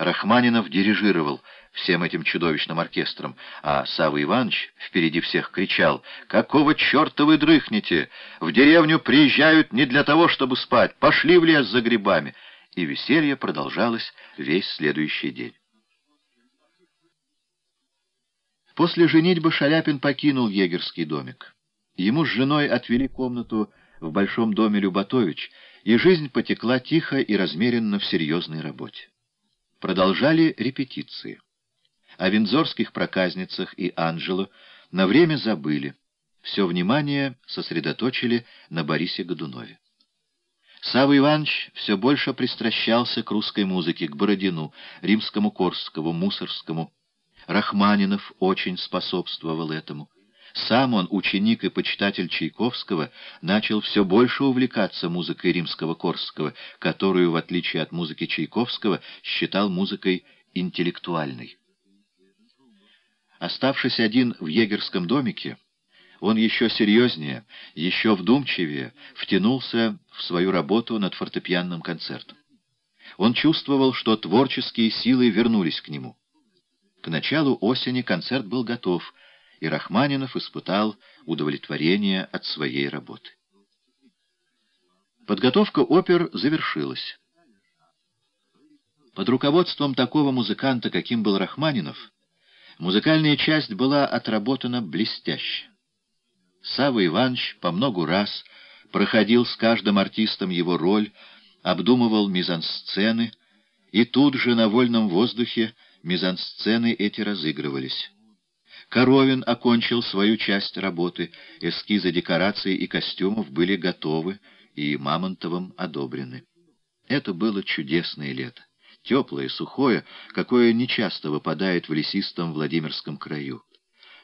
Рахманинов дирижировал всем этим чудовищным оркестром, а Савва Иванович впереди всех кричал «Какого черта вы дрыхнете? В деревню приезжают не для того, чтобы спать, пошли в лес за грибами!» И веселье продолжалось весь следующий день. После женитьбы Шаляпин покинул егерский домик. Ему с женой отвели комнату в большом доме Люботович, и жизнь потекла тихо и размеренно в серьезной работе. Продолжали репетиции. О вензорских проказницах и Анжело на время забыли. Все внимание сосредоточили на Борисе Годунове. Савва Иванович все больше пристращался к русской музыке, к Бородину, римскому Корскому, Мусорскому. Рахманинов очень способствовал этому. Сам он, ученик и почитатель Чайковского, начал все больше увлекаться музыкой римского Корского, которую, в отличие от музыки Чайковского, считал музыкой интеллектуальной. Оставшись один в егерском домике, он еще серьезнее, еще вдумчивее втянулся в свою работу над фортепианным концертом. Он чувствовал, что творческие силы вернулись к нему. К началу осени концерт был готов — и Рахманинов испытал удовлетворение от своей работы. Подготовка опер завершилась. Под руководством такого музыканта, каким был Рахманинов, музыкальная часть была отработана блестяще. Савва Иванович по многу раз проходил с каждым артистом его роль, обдумывал мизансцены, и тут же на вольном воздухе мизансцены эти разыгрывались. Коровин окончил свою часть работы, эскизы декораций и костюмов были готовы и Мамонтовым одобрены. Это было чудесное лето, теплое, сухое, какое нечасто выпадает в лесистом Владимирском краю.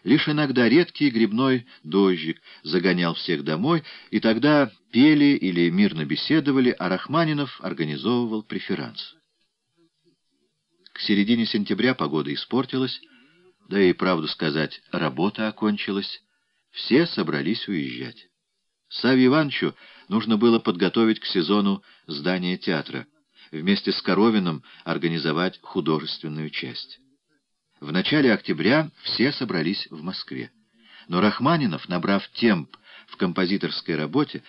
Лишь иногда редкий грибной дождик загонял всех домой, и тогда пели или мирно беседовали, а Рахманинов организовывал преферанс. К середине сентября погода испортилась, да и, правду сказать, работа окончилась. Все собрались уезжать. Саве Ивановичу нужно было подготовить к сезону здание театра, вместе с Коровиным организовать художественную часть. В начале октября все собрались в Москве. Но Рахманинов, набрав темп в композиторской работе,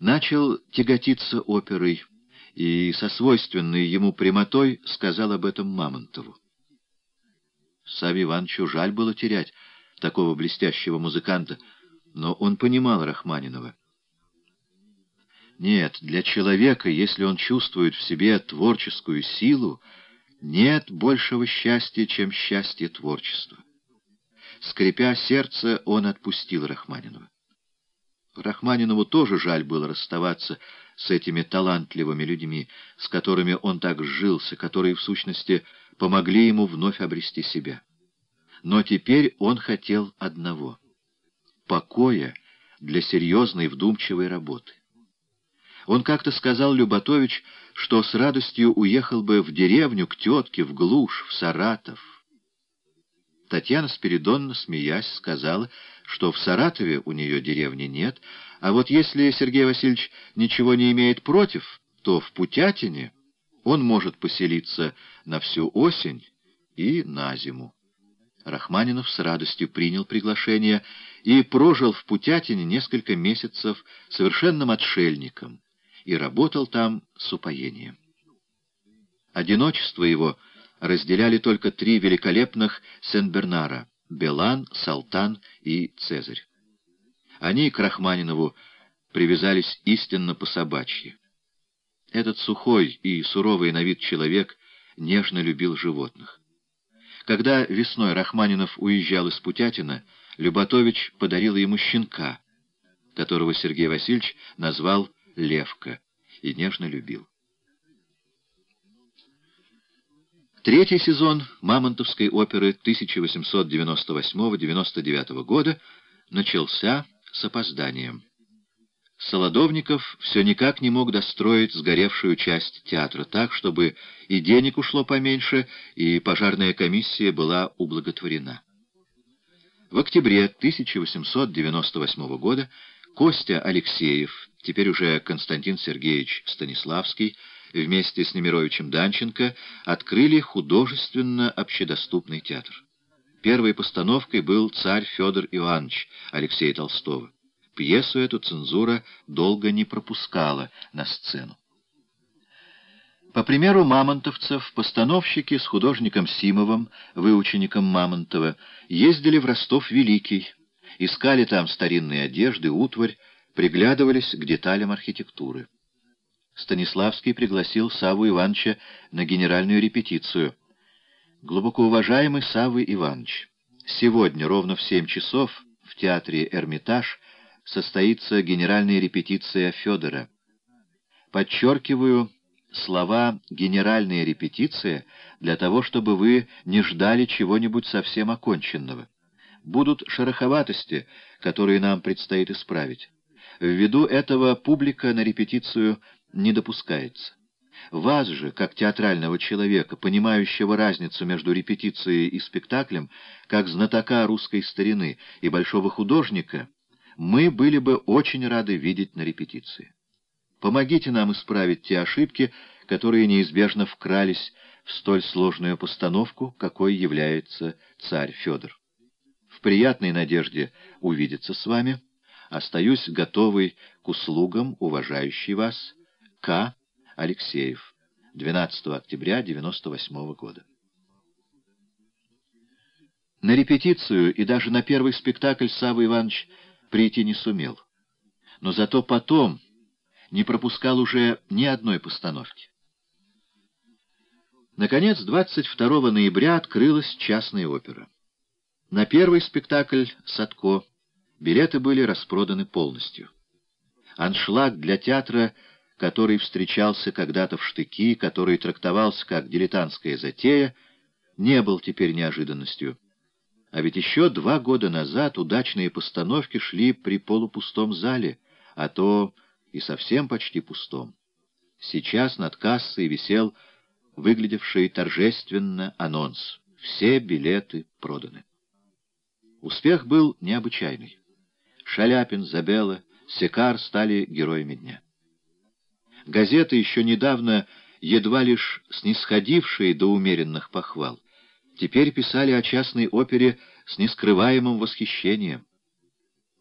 начал тяготиться оперой и со свойственной ему прямотой сказал об этом Мамонтову. Саве Ивановичу жаль было терять такого блестящего музыканта, но он понимал Рахманинова. Нет, для человека, если он чувствует в себе творческую силу, нет большего счастья, чем счастье творчества. Скрипя сердце, он отпустил Рахманинова. Рахманинову тоже жаль было расставаться с этими талантливыми людьми, с которыми он так сжился, которые, в сущности, помогли ему вновь обрести себя. Но теперь он хотел одного — покоя для серьезной вдумчивой работы. Он как-то сказал Люботович, что с радостью уехал бы в деревню, к тетке, в глушь, в Саратов. Татьяна Спиридонна, смеясь, сказала, что в Саратове у нее деревни нет, а вот если Сергей Васильевич ничего не имеет против, то в Путятине он может поселиться на всю осень и на зиму. Рахманинов с радостью принял приглашение и прожил в Путятине несколько месяцев совершенным отшельником и работал там с упоением. Одиночество его разделяли только три великолепных Сен-Бернара — Белан, Салтан и Цезарь. Они к Рахманинову привязались истинно по-собачьи. Этот сухой и суровый на вид человек нежно любил животных. Когда весной Рахманинов уезжал из Путятина, Люботович подарил ему щенка, которого Сергей Васильевич назвал Левка и нежно любил. Третий сезон Мамонтовской оперы 1898-99 года начался с опозданием. Солодовников все никак не мог достроить сгоревшую часть театра так, чтобы и денег ушло поменьше, и пожарная комиссия была ублаготворена. В октябре 1898 года Костя Алексеев, теперь уже Константин Сергеевич Станиславский, вместе с Немировичем Данченко открыли художественно-общедоступный театр. Первой постановкой был «Царь Федор Иванович» Алексея Толстого. Пьесу эту цензура долго не пропускала на сцену. По примеру мамонтовцев, постановщики с художником Симовым, выучеником Мамонтова, ездили в Ростов-Великий, искали там старинные одежды, утварь, приглядывались к деталям архитектуры. Станиславский пригласил Саву Ивановича на генеральную репетицию. «Глубоко уважаемый Саввы Иванович, сегодня ровно в семь часов в театре «Эрмитаж» состоится генеральная репетиция Федора. Подчеркиваю слова «генеральная репетиция» для того, чтобы вы не ждали чего-нибудь совсем оконченного. Будут шероховатости, которые нам предстоит исправить. Ввиду этого публика на репетицию не допускается. Вас же, как театрального человека, понимающего разницу между репетицией и спектаклем, как знатока русской старины и большого художника, мы были бы очень рады видеть на репетиции. Помогите нам исправить те ошибки, которые неизбежно вкрались в столь сложную постановку, какой является царь Федор. В приятной надежде увидеться с вами, остаюсь готовый к услугам, уважающий вас, К. Алексеев, 12 октября 1998 года. На репетицию и даже на первый спектакль Савва Иванович прийти не сумел. Но зато потом не пропускал уже ни одной постановки. Наконец, 22 ноября открылась частная опера. На первый спектакль «Садко» билеты были распроданы полностью. Аншлаг для театра — который встречался когда-то в штыки, который трактовался как дилетантская затея, не был теперь неожиданностью. А ведь еще два года назад удачные постановки шли при полупустом зале, а то и совсем почти пустом. Сейчас над кассой висел выглядевший торжественно анонс. Все билеты проданы. Успех был необычайный. Шаляпин, Забела, Секар стали героями дня. Газеты, еще недавно едва лишь снисходившие до умеренных похвал, теперь писали о частной опере с нескрываемым восхищением.